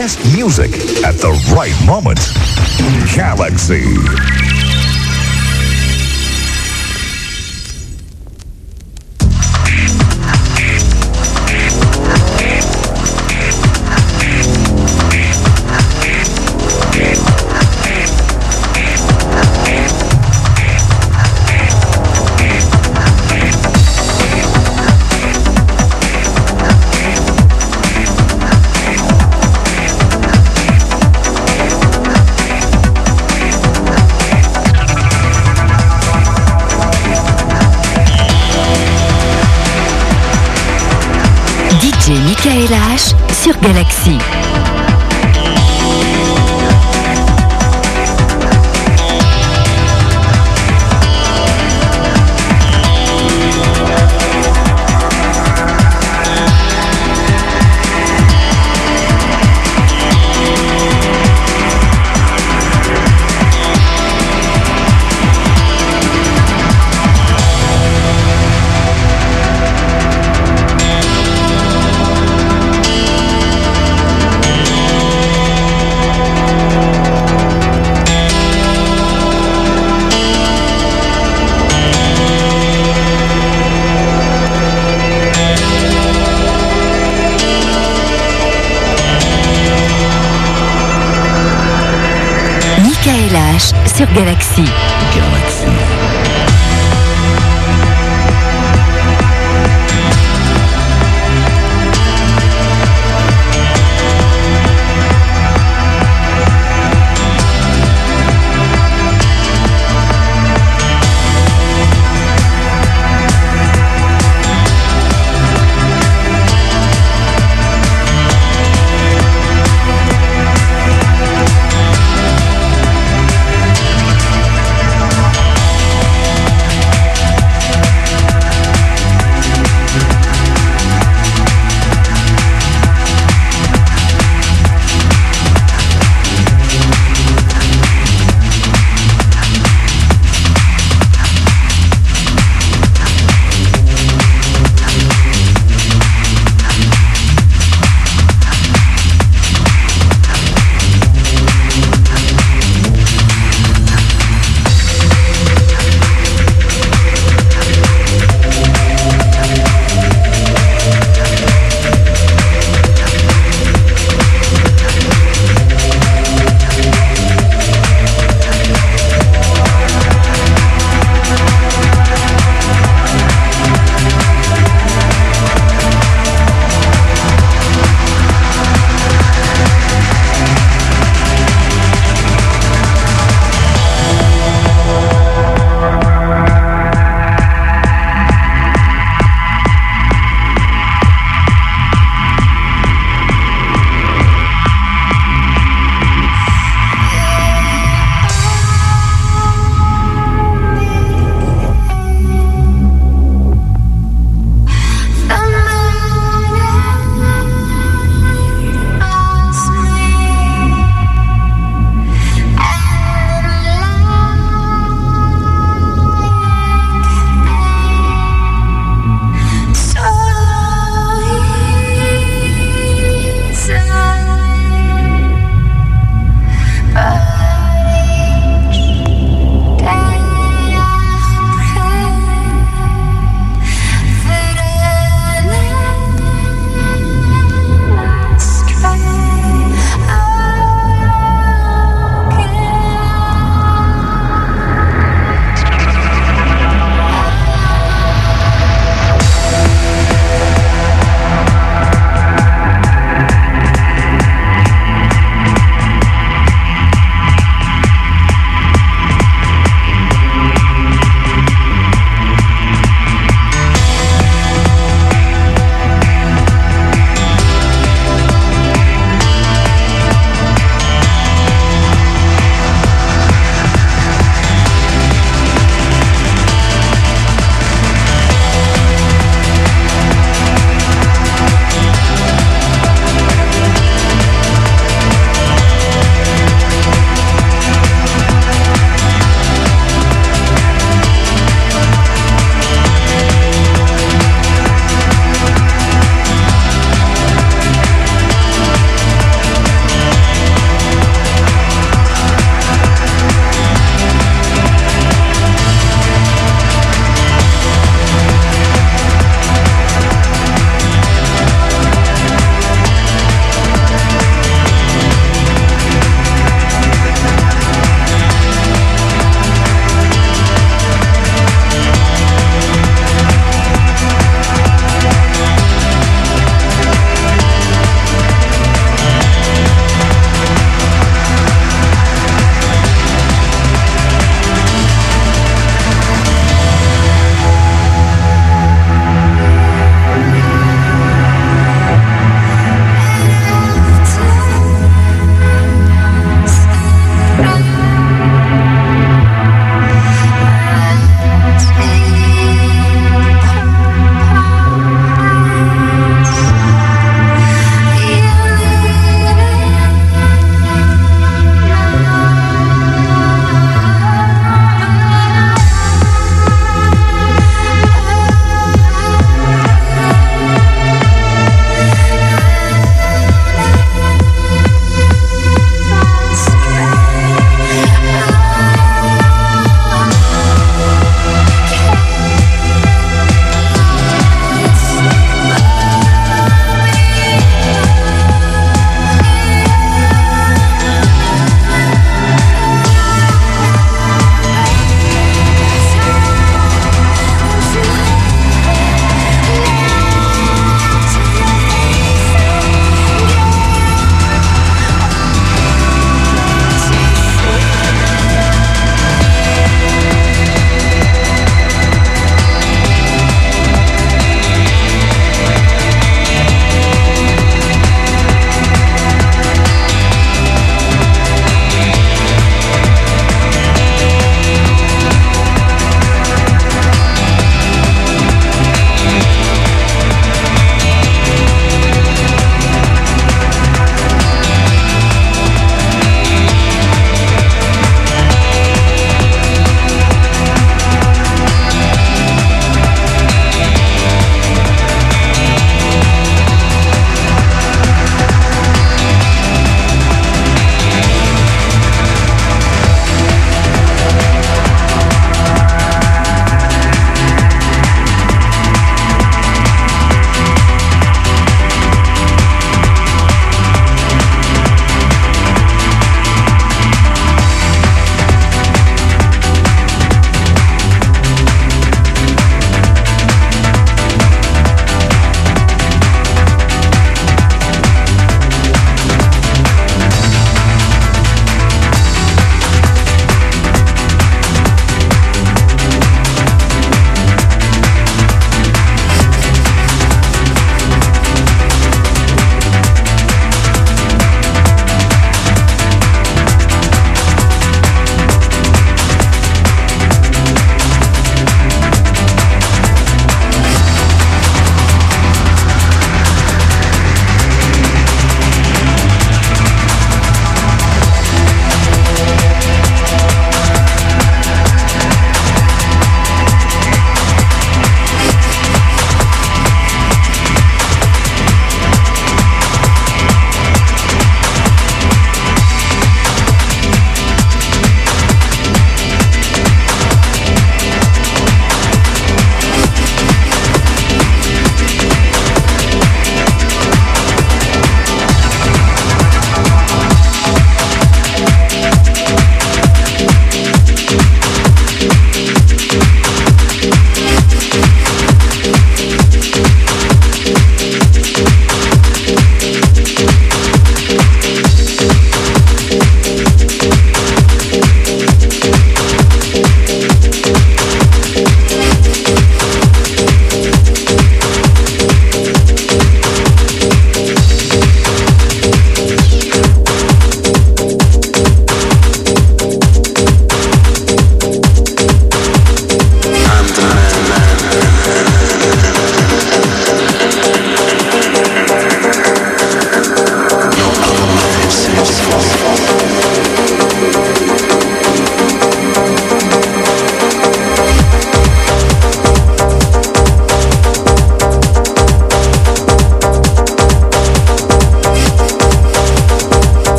best music at the right moment. Galaxy. Galaxy. Galaxy.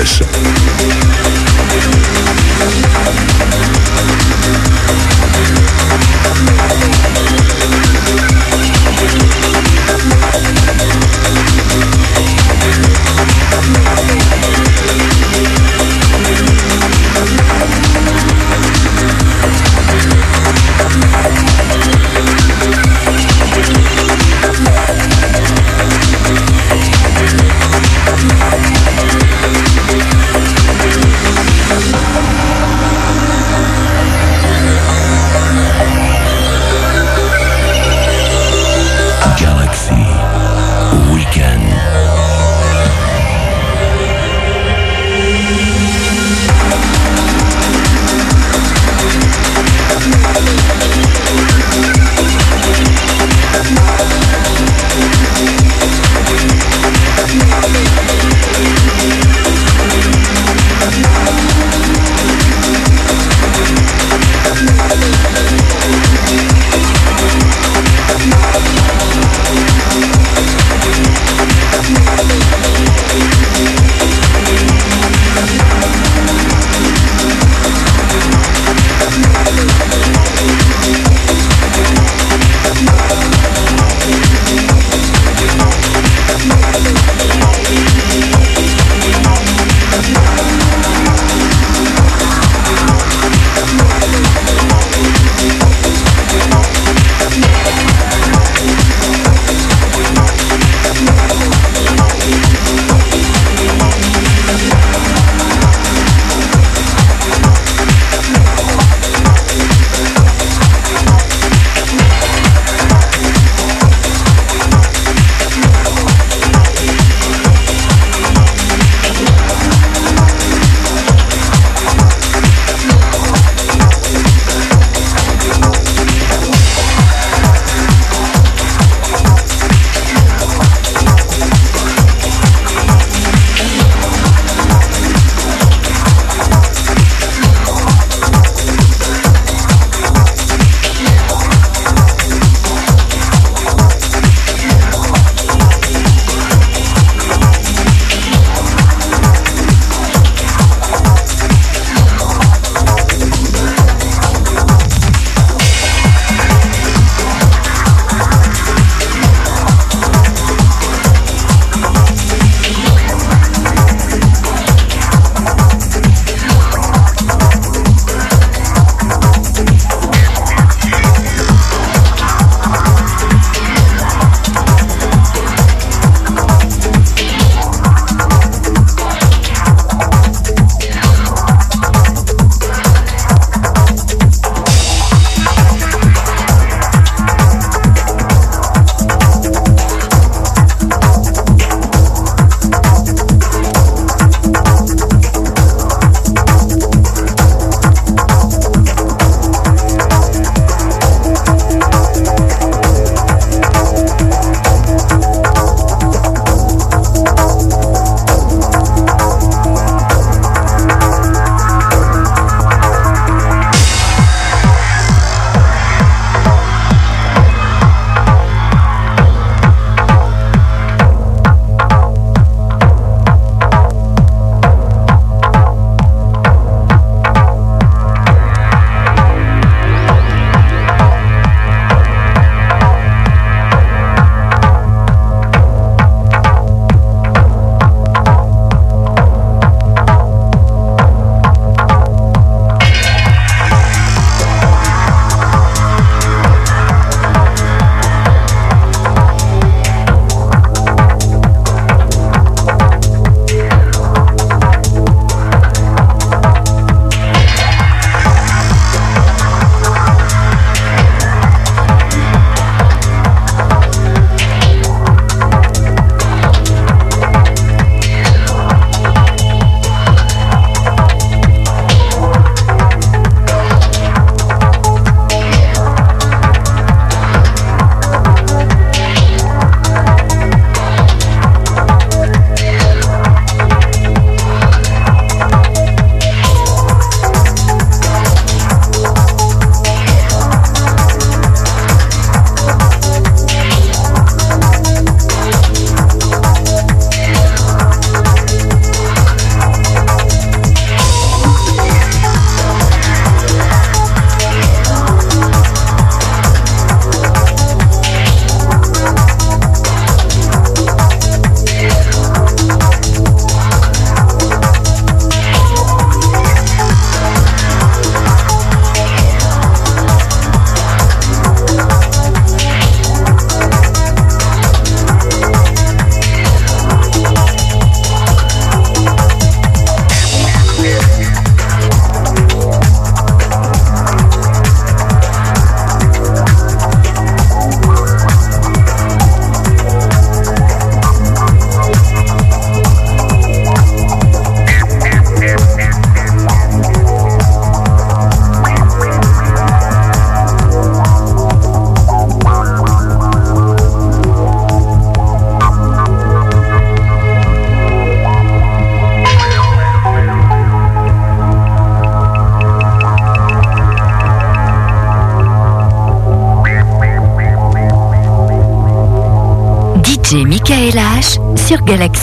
Garage.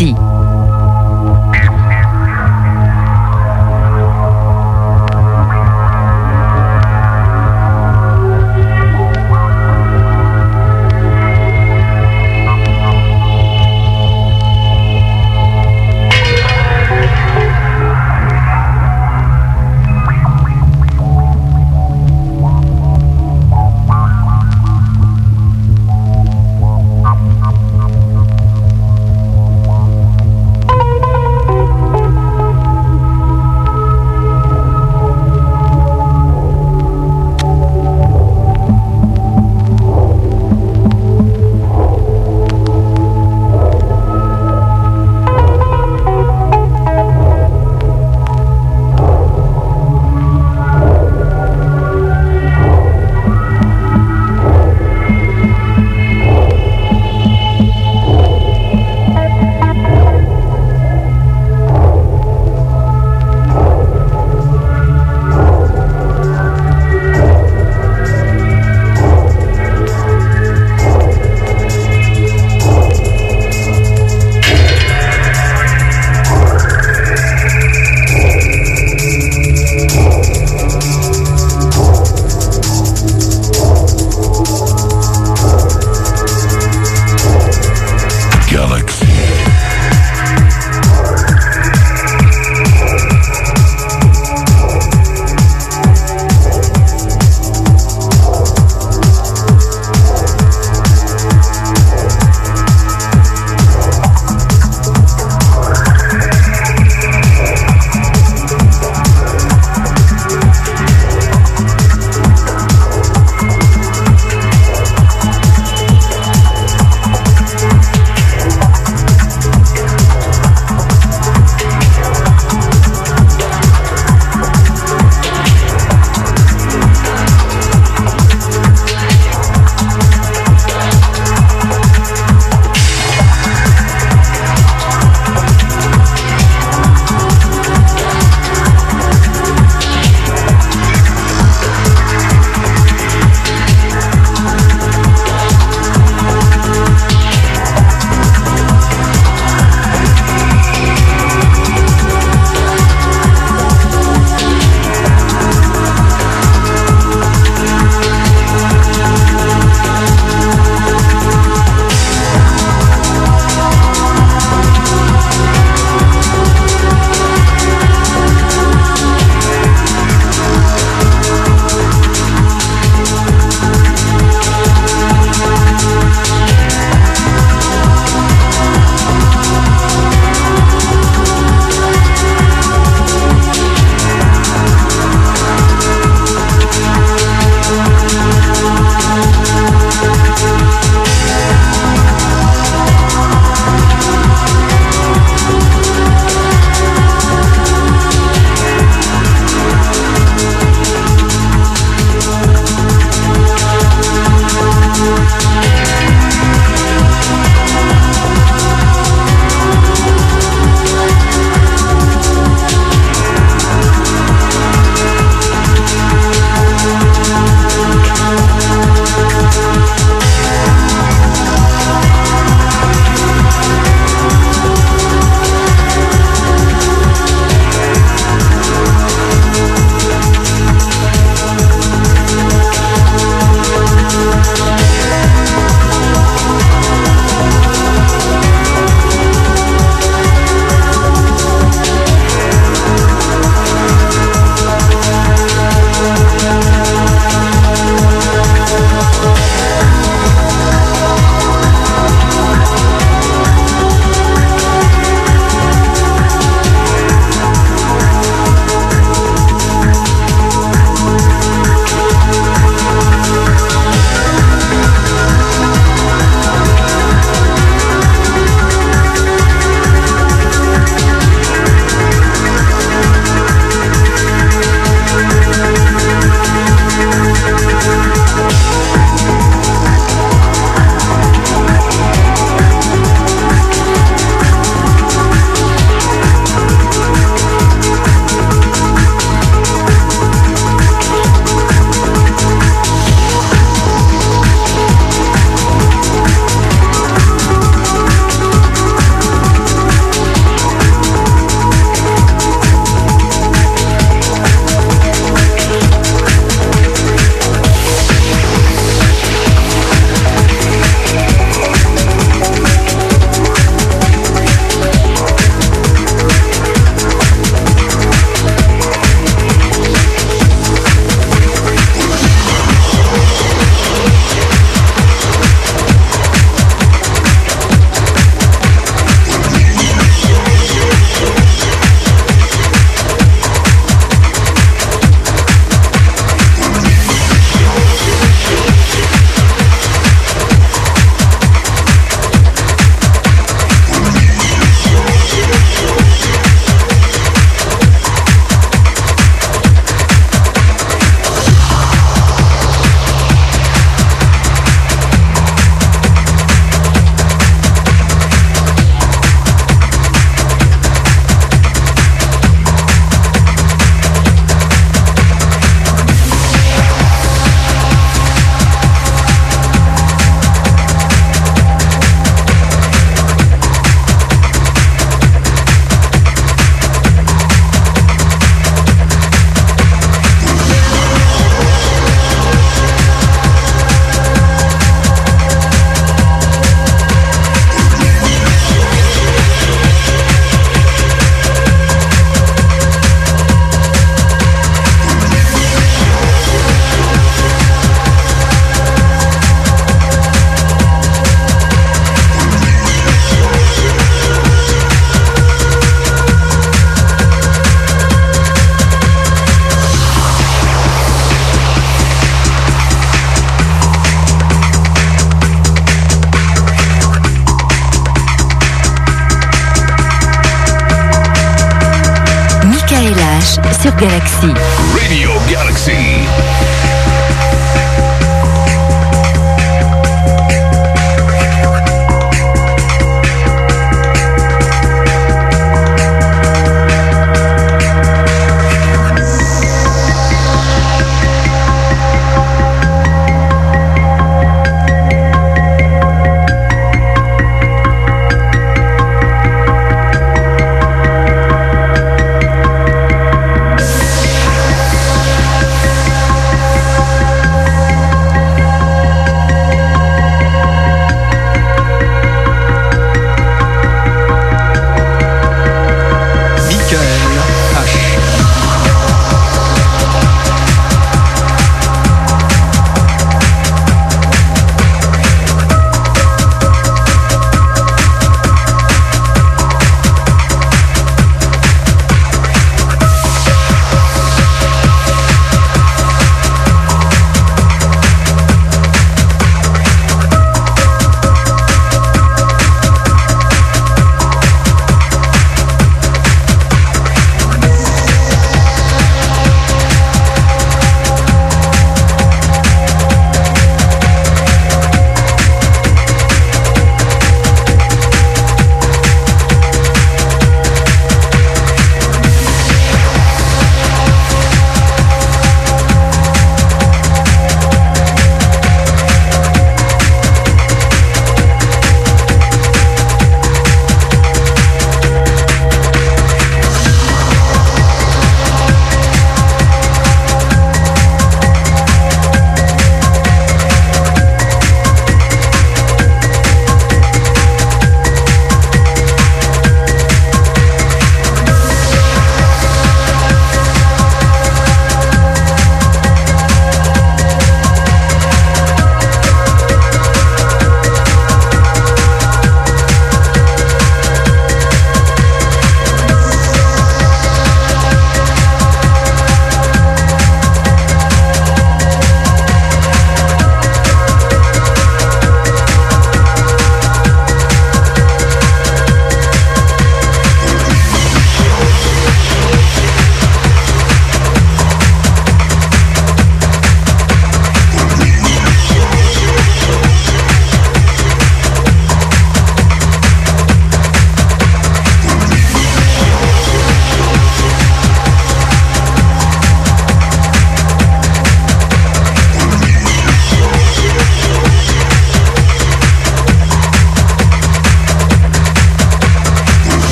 t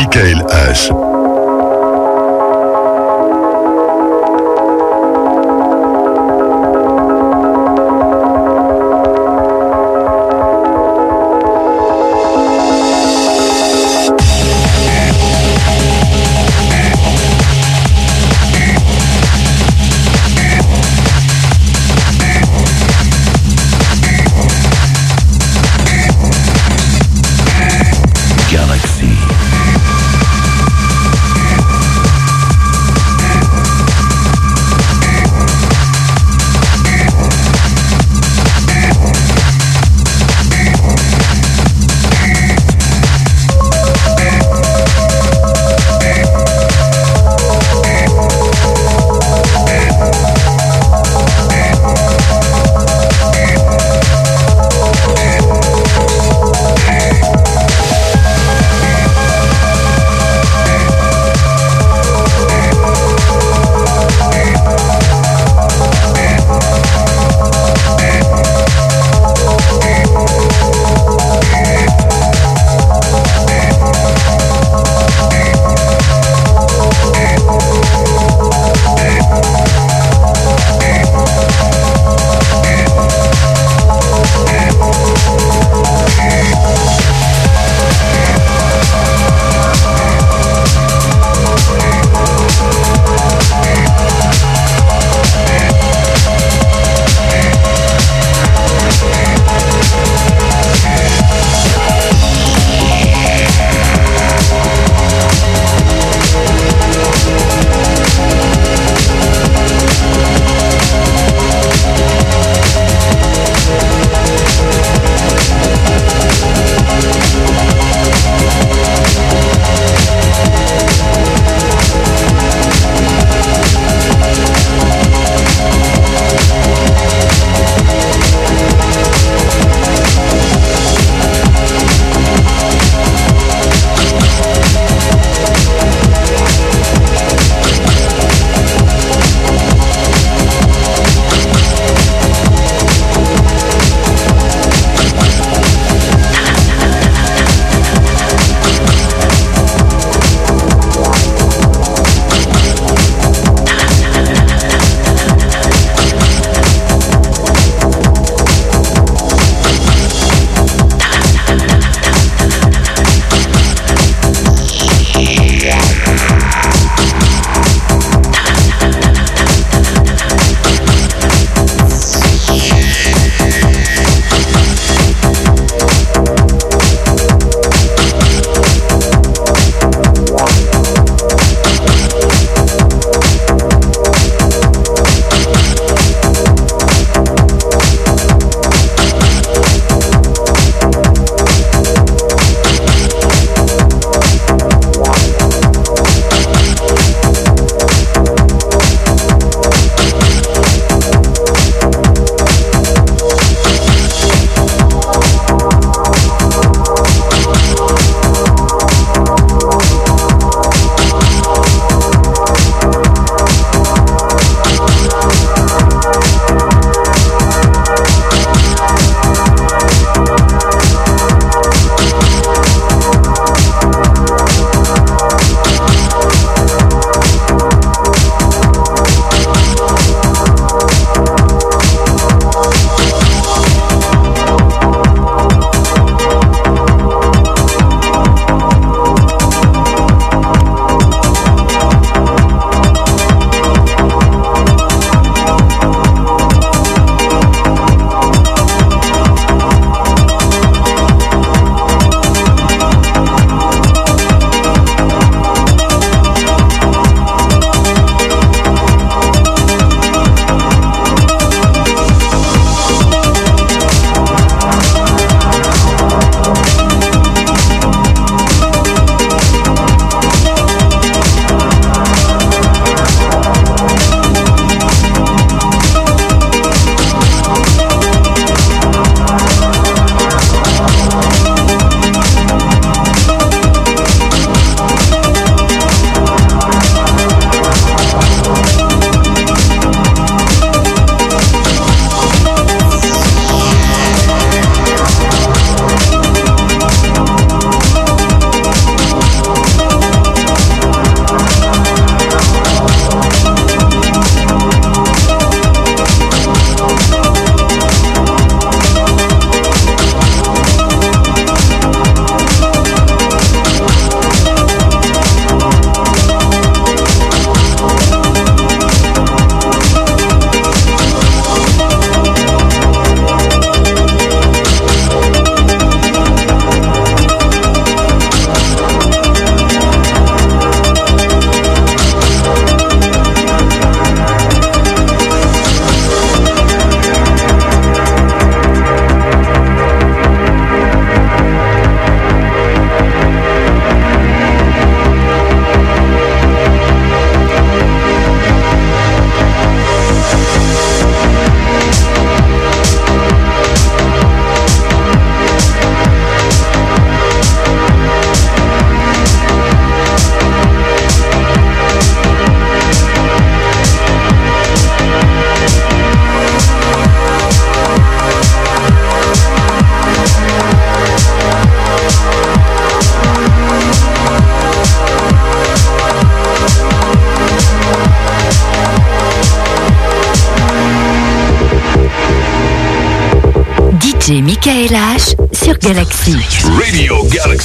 Michael H.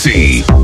DJ